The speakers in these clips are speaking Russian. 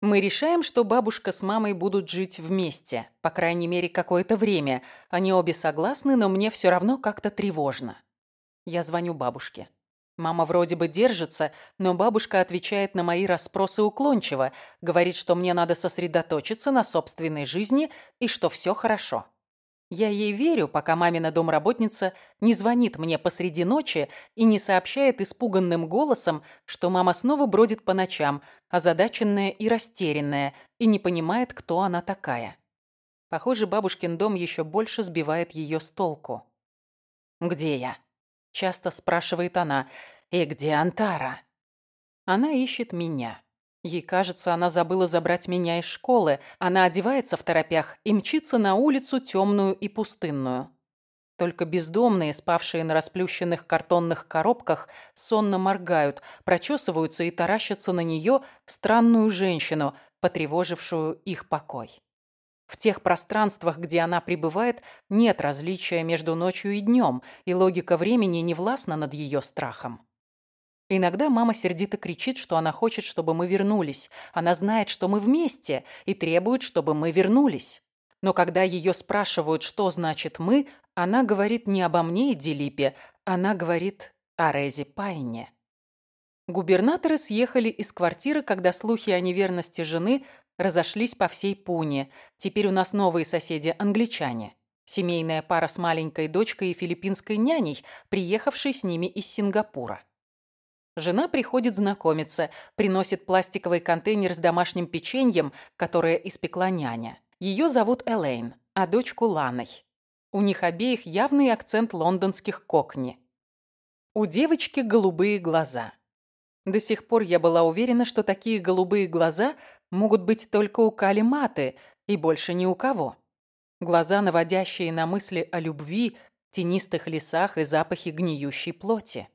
Мы решаем, что бабушка с мамой будут жить вместе, по крайней мере, какое-то время. Они обе согласны, но мне все равно как-то тревожно. Я звоню бабушке. Мама вроде бы держится, но бабушка отвечает на мои расспросы уклончиво, говорит, что мне надо сосредоточиться на собственной жизни и что все хорошо. Я ей верю, пока мамина домработница не звонит мне посреди ночи и не сообщает испуганным голосом, что мама снова бродит по ночам, озадаченная и растерянная, и не понимает, кто она такая. Похоже, бабушкин дом еще больше сбивает ее с толку. «Где я?» – часто спрашивает она. «И где Антара?» Она ищет меня. Ей кажется, она забыла забрать меня из школы. Она одевается в торопях и мчится на улицу темную и пустынную. Только бездомные, спавшие на расплющенных картонных коробках, сонно моргают, прочесываются и таращатся на нее странную женщину, потревожившую их покой. В тех пространствах, где она пребывает, нет различия между ночью и днем, и логика времени не властна над ее страхом. Иногда мама сердито кричит, что она хочет, чтобы мы вернулись. Она знает, что мы вместе, и требует, чтобы мы вернулись. Но когда ее спрашивают, что значит «мы», она говорит не обо мне и Дилипе, она говорит о Резе Пайне. Губернаторы съехали из квартиры, когда слухи о неверности жены разошлись по всей Пуне. Теперь у нас новые соседи – англичане. Семейная пара с маленькой дочкой и филиппинской няней, приехавшей с ними из Сингапура. Жена приходит знакомиться, приносит пластиковый контейнер с домашним печеньем, которое испекла няня. Ее зовут Элейн, а дочку Ланой. У них обеих явный акцент лондонских кокни. У девочки голубые глаза. До сих пор я была уверена, что такие голубые глаза могут быть только у Кали Маты и больше ни у кого. Глаза, наводящие на мысли о любви, тенистых лесах и запахе гниющей плоти.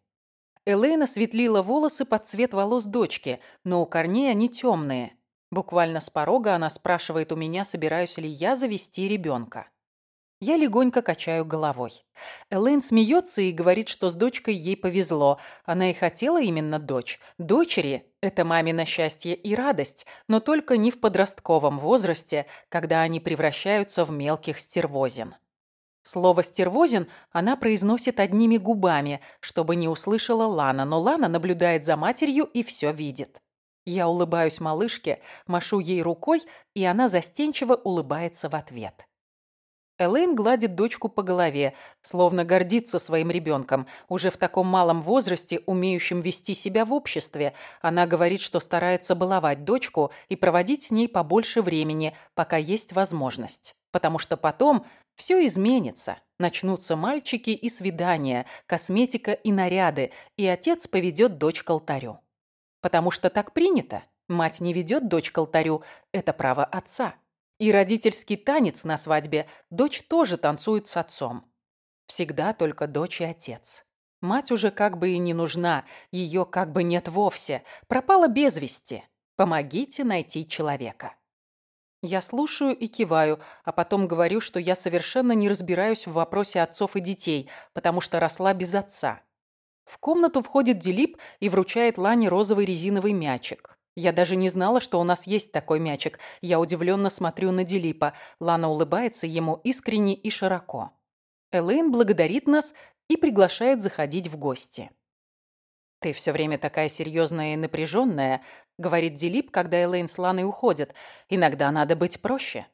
Элейна светлила волосы под цвет волос дочки, но у корней они темные. Буквально с порога она спрашивает у меня, собираюсь ли я завести ребенка. Я легонько качаю головой. Элейн смеется и говорит, что с дочкой ей повезло. Она и хотела именно дочь. Дочери – это мамино счастье и радость, но только не в подростковом возрасте, когда они превращаются в мелких стервозин. Слово «стервозин» она произносит одними губами, чтобы не услышала Лана, но Лана наблюдает за матерью и все видит. Я улыбаюсь малышке, машу ей рукой, и она застенчиво улыбается в ответ. Элейн гладит дочку по голове, словно гордится своим ребенком. Уже в таком малом возрасте, умеющим вести себя в обществе, она говорит, что старается баловать дочку и проводить с ней побольше времени, пока есть возможность. Потому что потом все изменится. Начнутся мальчики и свидания, косметика и наряды, и отец поведет дочь к алтарю. Потому что так принято. Мать не ведет дочь к алтарю, это право отца. И родительский танец на свадьбе дочь тоже танцует с отцом. Всегда только дочь и отец. Мать уже как бы и не нужна, ее как бы нет вовсе, пропала без вести. Помогите найти человека. Я слушаю и киваю, а потом говорю, что я совершенно не разбираюсь в вопросе отцов и детей, потому что росла без отца. В комнату входит Дилип и вручает Лане розовый резиновый мячик. Я даже не знала, что у нас есть такой мячик. Я удивленно смотрю на Дилипа. Лана улыбается ему искренне и широко. Элейн благодарит нас и приглашает заходить в гости. «Ты все время такая серьезная и напряженная», — говорит Дилип, когда Элейн с Ланой уходят. «Иногда надо быть проще».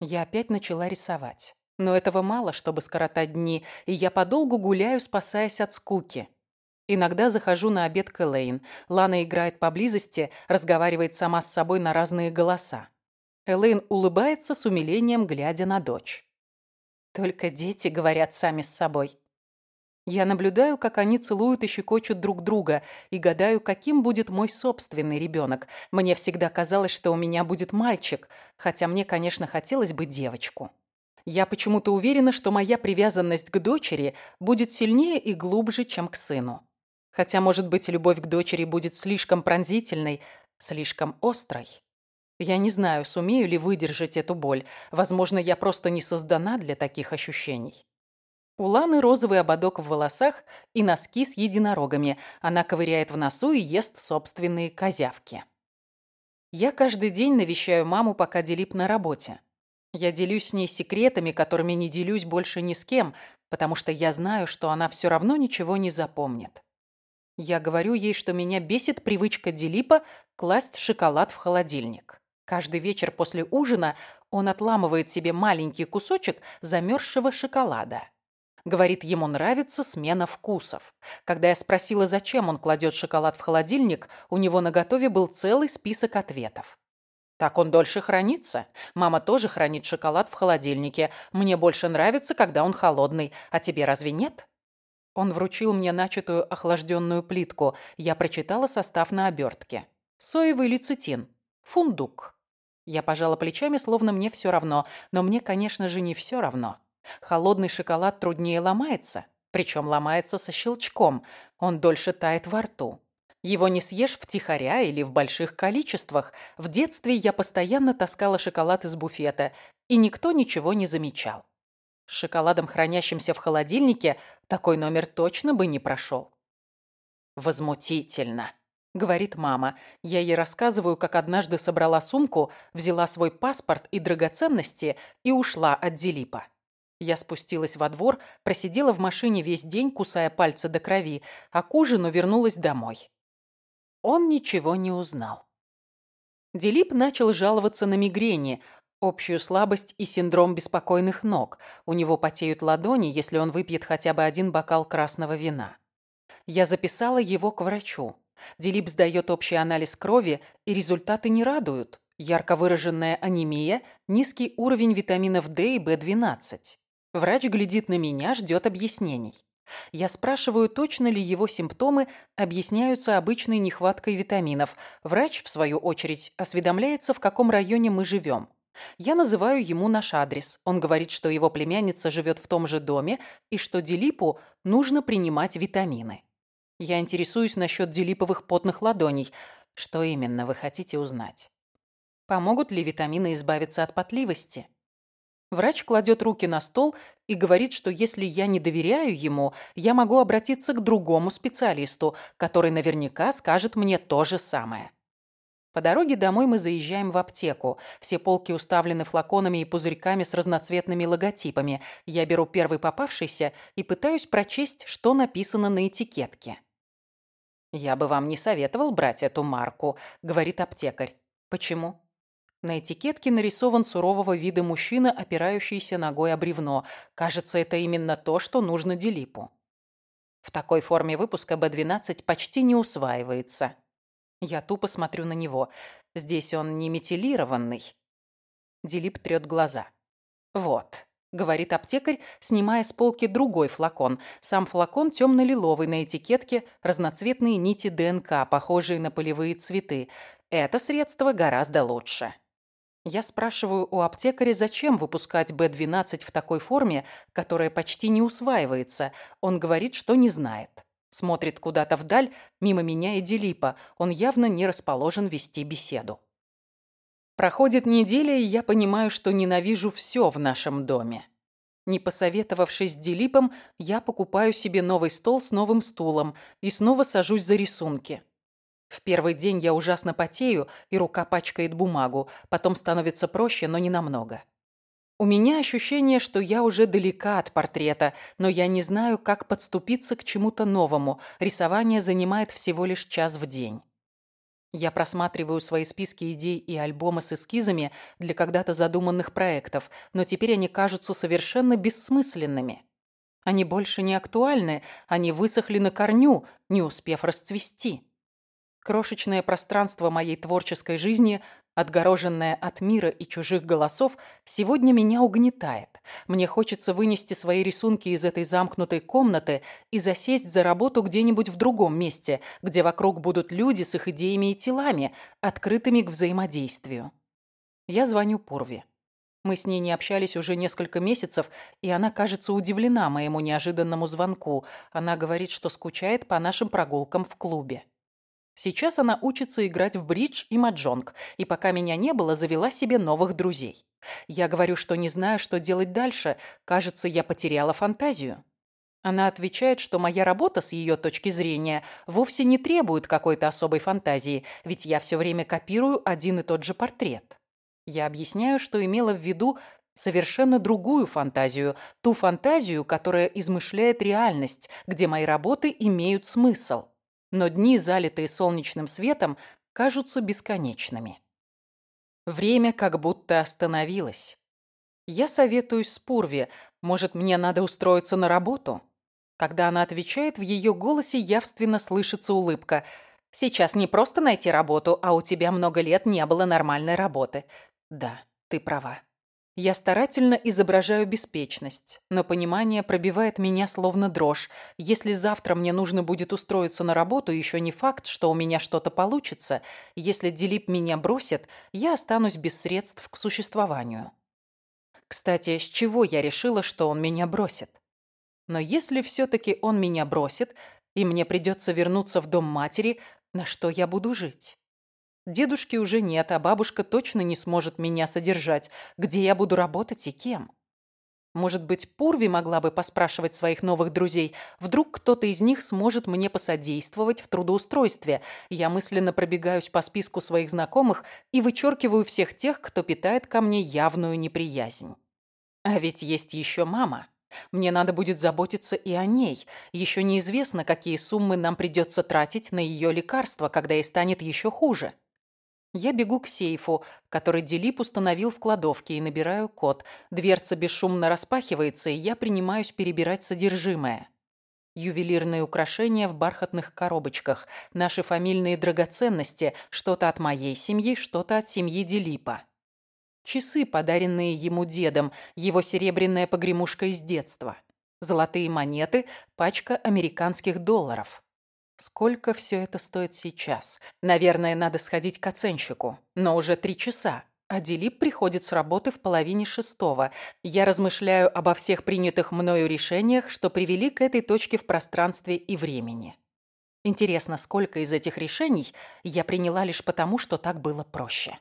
Я опять начала рисовать. Но этого мало, чтобы скоротать дни, и я подолгу гуляю, спасаясь от скуки. Иногда захожу на обед к Элейн. Лана играет поблизости, разговаривает сама с собой на разные голоса. Элейн улыбается с умилением, глядя на дочь. Только дети говорят сами с собой. Я наблюдаю, как они целуют и щекочут друг друга, и гадаю, каким будет мой собственный ребенок. Мне всегда казалось, что у меня будет мальчик, хотя мне, конечно, хотелось бы девочку. Я почему-то уверена, что моя привязанность к дочери будет сильнее и глубже, чем к сыну. Хотя, может быть, любовь к дочери будет слишком пронзительной, слишком острой. Я не знаю, сумею ли выдержать эту боль. Возможно, я просто не создана для таких ощущений. У Ланы розовый ободок в волосах и носки с единорогами. Она ковыряет в носу и ест собственные козявки. Я каждый день навещаю маму, пока Делип на работе. Я делюсь с ней секретами, которыми не делюсь больше ни с кем, потому что я знаю, что она все равно ничего не запомнит. Я говорю ей, что меня бесит привычка Делипа класть шоколад в холодильник. Каждый вечер после ужина он отламывает себе маленький кусочек замерзшего шоколада. Говорит, ему нравится смена вкусов. Когда я спросила, зачем он кладет шоколад в холодильник, у него на готове был целый список ответов. Так он дольше хранится. Мама тоже хранит шоколад в холодильнике. Мне больше нравится, когда он холодный. А тебе разве нет? Он вручил мне начатую охлажденную плитку. Я прочитала состав на обертке. Соевый лецитин. Фундук. Я пожала плечами, словно мне все равно. Но мне, конечно же, не все равно. Холодный шоколад труднее ломается. Причем ломается со щелчком. Он дольше тает во рту. Его не съешь втихаря или в больших количествах. В детстве я постоянно таскала шоколад из буфета, и никто ничего не замечал. С шоколадом, хранящимся в холодильнике, такой номер точно бы не прошел. «Возмутительно», — говорит мама. Я ей рассказываю, как однажды собрала сумку, взяла свой паспорт и драгоценности и ушла от Дилипа. Я спустилась во двор, просидела в машине весь день, кусая пальцы до крови, а к ужину вернулась домой. Он ничего не узнал. Делип начал жаловаться на мигрени, общую слабость и синдром беспокойных ног. У него потеют ладони, если он выпьет хотя бы один бокал красного вина. Я записала его к врачу. Делип сдает общий анализ крови, и результаты не радуют. Ярко выраженная анемия, низкий уровень витаминов D и B12. Врач глядит на меня, ждет объяснений. Я спрашиваю, точно ли его симптомы объясняются обычной нехваткой витаминов. Врач, в свою очередь, осведомляется, в каком районе мы живем. Я называю ему наш адрес. Он говорит, что его племянница живет в том же доме и что Дилипу нужно принимать витамины. Я интересуюсь насчет Дилиповых потных ладоней. Что именно вы хотите узнать? Помогут ли витамины избавиться от потливости? Врач кладет руки на стол и говорит, что если я не доверяю ему, я могу обратиться к другому специалисту, который наверняка скажет мне то же самое. По дороге домой мы заезжаем в аптеку. Все полки уставлены флаконами и пузырьками с разноцветными логотипами. Я беру первый попавшийся и пытаюсь прочесть, что написано на этикетке. «Я бы вам не советовал брать эту марку», — говорит аптекарь. «Почему?» На этикетке нарисован сурового вида мужчина, опирающийся ногой о бревно. Кажется, это именно то, что нужно Делипу. В такой форме выпуска B12 почти не усваивается. Я тупо смотрю на него. Здесь он не метилированный. Делип трет глаза. «Вот», — говорит аптекарь, снимая с полки другой флакон. Сам флакон темно-лиловый на этикетке, разноцветные нити ДНК, похожие на полевые цветы. Это средство гораздо лучше. Я спрашиваю у аптекаря, зачем выпускать Б12 в такой форме, которая почти не усваивается. Он говорит, что не знает. Смотрит куда-то вдаль, мимо меня и Делипа. Он явно не расположен вести беседу. Проходит неделя, и я понимаю, что ненавижу все в нашем доме. Не посоветовавшись с Делипом, я покупаю себе новый стол с новым стулом и снова сажусь за рисунки. В первый день я ужасно потею, и рука пачкает бумагу. Потом становится проще, но не намного. У меня ощущение, что я уже далека от портрета, но я не знаю, как подступиться к чему-то новому. Рисование занимает всего лишь час в день. Я просматриваю свои списки идей и альбомы с эскизами для когда-то задуманных проектов, но теперь они кажутся совершенно бессмысленными. Они больше не актуальны, они высохли на корню, не успев расцвести. Крошечное пространство моей творческой жизни, отгороженное от мира и чужих голосов, сегодня меня угнетает. Мне хочется вынести свои рисунки из этой замкнутой комнаты и засесть за работу где-нибудь в другом месте, где вокруг будут люди с их идеями и телами, открытыми к взаимодействию. Я звоню Пурве. Мы с ней не общались уже несколько месяцев, и она, кажется, удивлена моему неожиданному звонку. Она говорит, что скучает по нашим прогулкам в клубе. Сейчас она учится играть в бридж и маджонг, и пока меня не было, завела себе новых друзей. Я говорю, что не знаю, что делать дальше. Кажется, я потеряла фантазию. Она отвечает, что моя работа с ее точки зрения вовсе не требует какой-то особой фантазии, ведь я все время копирую один и тот же портрет. Я объясняю, что имела в виду совершенно другую фантазию, ту фантазию, которая измышляет реальность, где мои работы имеют смысл. Но дни, залитые солнечным светом, кажутся бесконечными. Время как будто остановилось. Я советуюсь с Пурви, может, мне надо устроиться на работу? Когда она отвечает, в ее голосе явственно слышится улыбка. «Сейчас не просто найти работу, а у тебя много лет не было нормальной работы». «Да, ты права». Я старательно изображаю беспечность, но понимание пробивает меня словно дрожь. Если завтра мне нужно будет устроиться на работу, еще не факт, что у меня что-то получится. Если Дилип меня бросит, я останусь без средств к существованию. Кстати, с чего я решила, что он меня бросит? Но если все-таки он меня бросит, и мне придется вернуться в дом матери, на что я буду жить? Дедушки уже нет, а бабушка точно не сможет меня содержать. Где я буду работать и кем? Может быть, Пурви могла бы поспрашивать своих новых друзей. Вдруг кто-то из них сможет мне посодействовать в трудоустройстве. Я мысленно пробегаюсь по списку своих знакомых и вычеркиваю всех тех, кто питает ко мне явную неприязнь. А ведь есть еще мама. Мне надо будет заботиться и о ней. Еще неизвестно, какие суммы нам придется тратить на ее лекарства, когда ей станет еще хуже. Я бегу к сейфу, который Делип установил в кладовке, и набираю код. Дверца бесшумно распахивается, и я принимаюсь перебирать содержимое. Ювелирные украшения в бархатных коробочках, наши фамильные драгоценности, что-то от моей семьи, что-то от семьи Делипа. Часы, подаренные ему дедом, его серебряная погремушка из детства. Золотые монеты, пачка американских долларов. Сколько все это стоит сейчас? Наверное, надо сходить к оценщику. Но уже три часа. А Дилип приходит с работы в половине шестого. Я размышляю обо всех принятых мною решениях, что привели к этой точке в пространстве и времени. Интересно, сколько из этих решений я приняла лишь потому, что так было проще.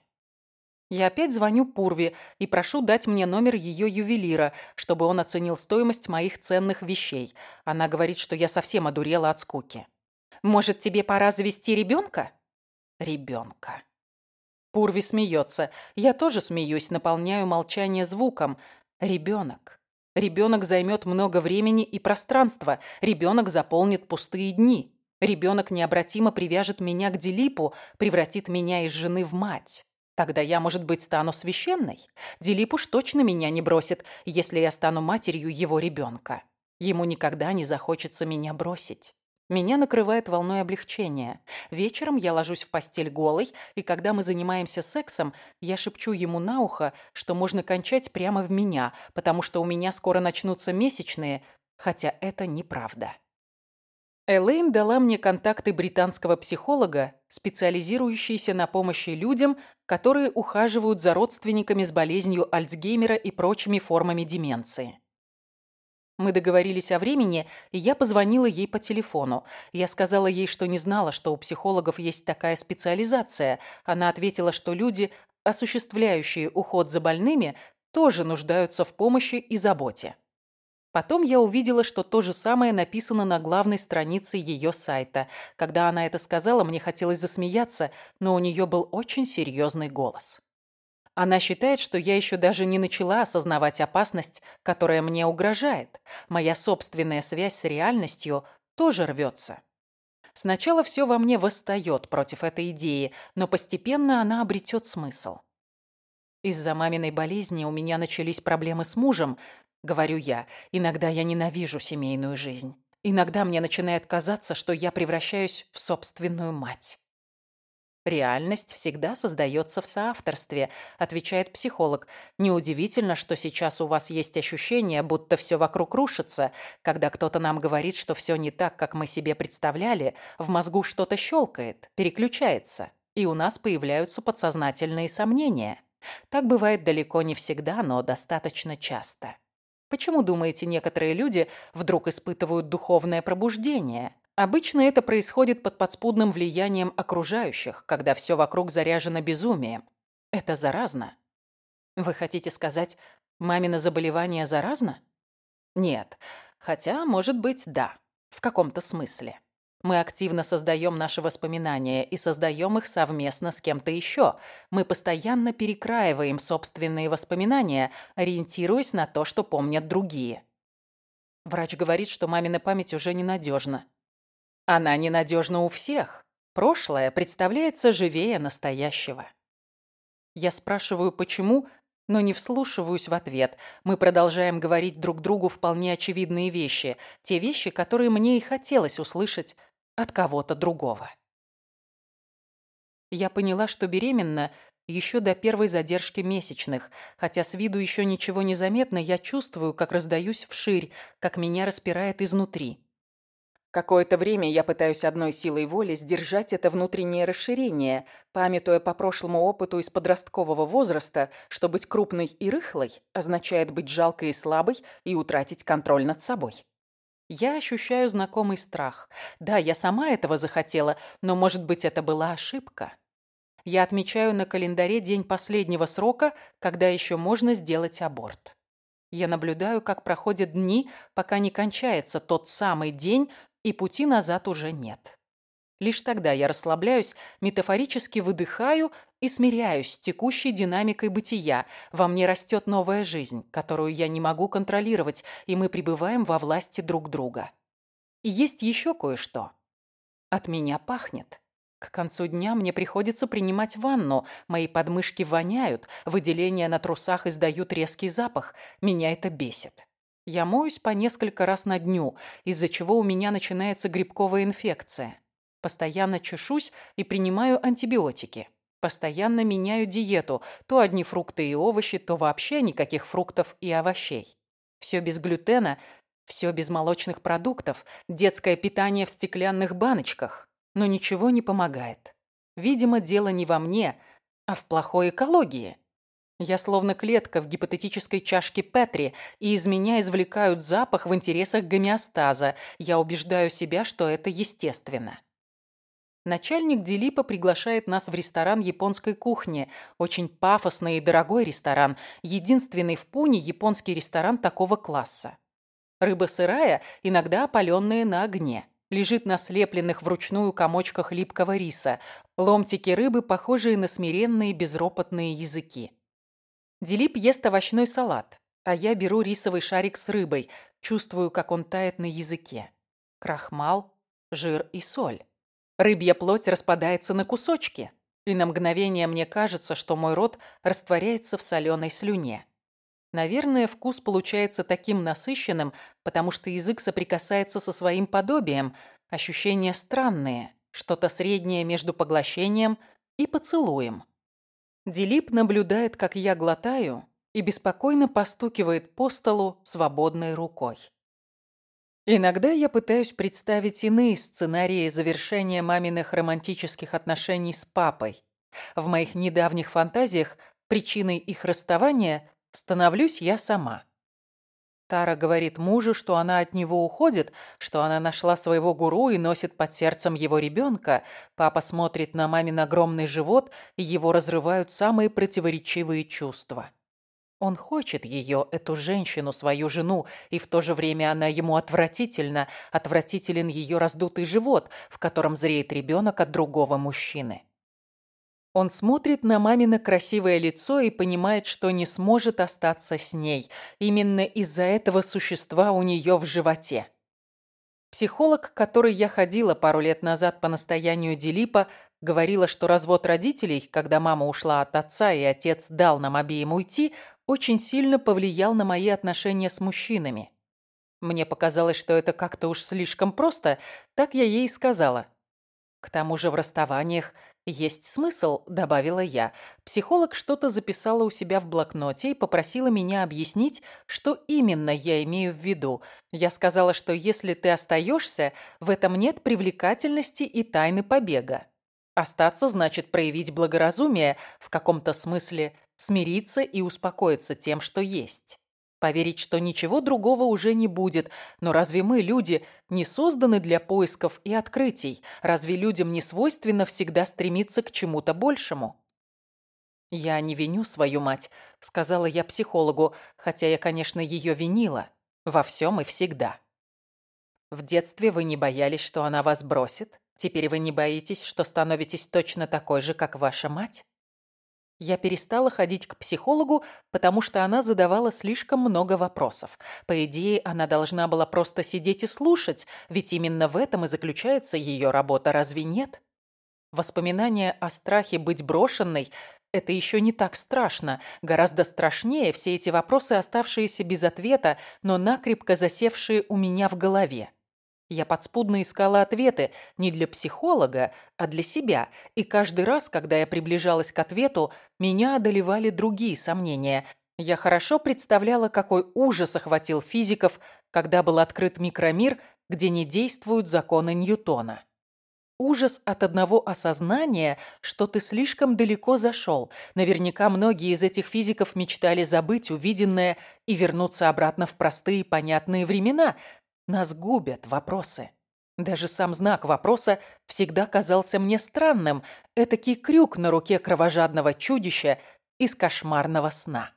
Я опять звоню Пурве и прошу дать мне номер ее ювелира, чтобы он оценил стоимость моих ценных вещей. Она говорит, что я совсем одурела от скуки. «Может, тебе пора завести ребенка?» «Ребенка». Пурви смеется. Я тоже смеюсь, наполняю молчание звуком. Ребенок. Ребенок займет много времени и пространства. Ребенок заполнит пустые дни. Ребенок необратимо привяжет меня к Дилипу, превратит меня из жены в мать. Тогда я, может быть, стану священной. Дилип уж точно меня не бросит, если я стану матерью его ребенка. Ему никогда не захочется меня бросить. Меня накрывает волной облегчения. Вечером я ложусь в постель голой, и когда мы занимаемся сексом, я шепчу ему на ухо, что можно кончать прямо в меня, потому что у меня скоро начнутся месячные, хотя это неправда. Элейн дала мне контакты британского психолога, специализирующийся на помощи людям, которые ухаживают за родственниками с болезнью Альцгеймера и прочими формами деменции. Мы договорились о времени, и я позвонила ей по телефону. Я сказала ей, что не знала, что у психологов есть такая специализация. Она ответила, что люди, осуществляющие уход за больными, тоже нуждаются в помощи и заботе. Потом я увидела, что то же самое написано на главной странице ее сайта. Когда она это сказала, мне хотелось засмеяться, но у нее был очень серьезный голос. Она считает, что я еще даже не начала осознавать опасность, которая мне угрожает. Моя собственная связь с реальностью тоже рвется. Сначала все во мне восстает против этой идеи, но постепенно она обретет смысл. Из-за маминой болезни у меня начались проблемы с мужем, говорю я. Иногда я ненавижу семейную жизнь. Иногда мне начинает казаться, что я превращаюсь в собственную мать. «Реальность всегда создается в соавторстве», – отвечает психолог. «Неудивительно, что сейчас у вас есть ощущение, будто все вокруг рушится. Когда кто-то нам говорит, что все не так, как мы себе представляли, в мозгу что-то щелкает, переключается, и у нас появляются подсознательные сомнения. Так бывает далеко не всегда, но достаточно часто». Почему, думаете, некоторые люди вдруг испытывают духовное пробуждение? Обычно это происходит под подспудным влиянием окружающих, когда все вокруг заряжено безумием. Это заразно. Вы хотите сказать, мамино заболевание заразно? Нет. Хотя, может быть, да, в каком-то смысле. Мы активно создаем наши воспоминания и создаем их совместно с кем-то еще. Мы постоянно перекраиваем собственные воспоминания, ориентируясь на то, что помнят другие. Врач говорит, что мамина память уже ненадежна. Она ненадежна у всех. Прошлое представляется живее настоящего. Я спрашиваю, почему, но не вслушиваюсь в ответ. Мы продолжаем говорить друг другу вполне очевидные вещи, те вещи, которые мне и хотелось услышать от кого-то другого. Я поняла, что беременна еще до первой задержки месячных, хотя с виду еще ничего не заметно, я чувствую, как раздаюсь вширь, как меня распирает изнутри. Какое-то время я пытаюсь одной силой воли сдержать это внутреннее расширение, памятуя по прошлому опыту из подросткового возраста, что быть крупной и рыхлой означает быть жалкой и слабой и утратить контроль над собой. Я ощущаю знакомый страх. Да, я сама этого захотела, но, может быть, это была ошибка. Я отмечаю на календаре день последнего срока, когда еще можно сделать аборт. Я наблюдаю, как проходят дни, пока не кончается тот самый день, и пути назад уже нет. Лишь тогда я расслабляюсь, метафорически выдыхаю и смиряюсь с текущей динамикой бытия. Во мне растет новая жизнь, которую я не могу контролировать, и мы пребываем во власти друг друга. И есть еще кое-что. От меня пахнет. К концу дня мне приходится принимать ванну, мои подмышки воняют, выделения на трусах издают резкий запах, меня это бесит. Я моюсь по несколько раз на дню, из-за чего у меня начинается грибковая инфекция. Постоянно чешусь и принимаю антибиотики. Постоянно меняю диету. То одни фрукты и овощи, то вообще никаких фруктов и овощей. Все без глютена, все без молочных продуктов, детское питание в стеклянных баночках. Но ничего не помогает. Видимо, дело не во мне, а в плохой экологии. Я словно клетка в гипотетической чашке Петри, и из меня извлекают запах в интересах гомеостаза. Я убеждаю себя, что это естественно. Начальник Дилипа приглашает нас в ресторан японской кухни. Очень пафосный и дорогой ресторан. Единственный в Пуне японский ресторан такого класса. Рыба сырая, иногда опаленная на огне. Лежит на слепленных вручную комочках липкого риса. Ломтики рыбы, похожие на смиренные безропотные языки. Дилип ест овощной салат, а я беру рисовый шарик с рыбой, чувствую, как он тает на языке. Крахмал, жир и соль. Рыбья плоть распадается на кусочки, и на мгновение мне кажется, что мой рот растворяется в соленой слюне. Наверное, вкус получается таким насыщенным, потому что язык соприкасается со своим подобием. Ощущения странные, что-то среднее между поглощением и поцелуем. Дилип наблюдает, как я глотаю, и беспокойно постукивает по столу свободной рукой. Иногда я пытаюсь представить иные сценарии завершения маминых романтических отношений с папой. В моих недавних фантазиях причиной их расставания становлюсь я сама. Тара говорит мужу, что она от него уходит, что она нашла своего гуру и носит под сердцем его ребенка. Папа смотрит на мамин огромный живот, и его разрывают самые противоречивые чувства. Он хочет ее, эту женщину, свою жену, и в то же время она ему отвратительна, отвратителен ее раздутый живот, в котором зреет ребенок от другого мужчины. Он смотрит на мамино красивое лицо и понимает, что не сможет остаться с ней. Именно из-за этого существа у нее в животе. Психолог, к которой я ходила пару лет назад по настоянию Дилипа, говорила, что развод родителей, когда мама ушла от отца и отец дал нам обеим уйти, очень сильно повлиял на мои отношения с мужчинами. Мне показалось, что это как-то уж слишком просто, так я ей сказала. К тому же в расставаниях «Есть смысл», — добавила я. Психолог что-то записала у себя в блокноте и попросила меня объяснить, что именно я имею в виду. Я сказала, что если ты остаешься, в этом нет привлекательности и тайны побега. Остаться значит проявить благоразумие, в каком-то смысле смириться и успокоиться тем, что есть. Поверить, что ничего другого уже не будет. Но разве мы, люди, не созданы для поисков и открытий? Разве людям не свойственно всегда стремиться к чему-то большему? «Я не виню свою мать», — сказала я психологу, хотя я, конечно, ее винила. Во всем и всегда. В детстве вы не боялись, что она вас бросит? Теперь вы не боитесь, что становитесь точно такой же, как ваша мать? Я перестала ходить к психологу, потому что она задавала слишком много вопросов. По идее, она должна была просто сидеть и слушать, ведь именно в этом и заключается ее работа, разве нет? Воспоминания о страхе быть брошенной – это еще не так страшно. Гораздо страшнее все эти вопросы, оставшиеся без ответа, но накрепко засевшие у меня в голове. Я подспудно искала ответы не для психолога, а для себя, и каждый раз, когда я приближалась к ответу, меня одолевали другие сомнения. Я хорошо представляла, какой ужас охватил физиков, когда был открыт микромир, где не действуют законы Ньютона. Ужас от одного осознания, что ты слишком далеко зашел. Наверняка многие из этих физиков мечтали забыть увиденное и вернуться обратно в простые понятные времена, нас губят вопросы. Даже сам знак вопроса всегда казался мне странным. Этакий крюк на руке кровожадного чудища из кошмарного сна.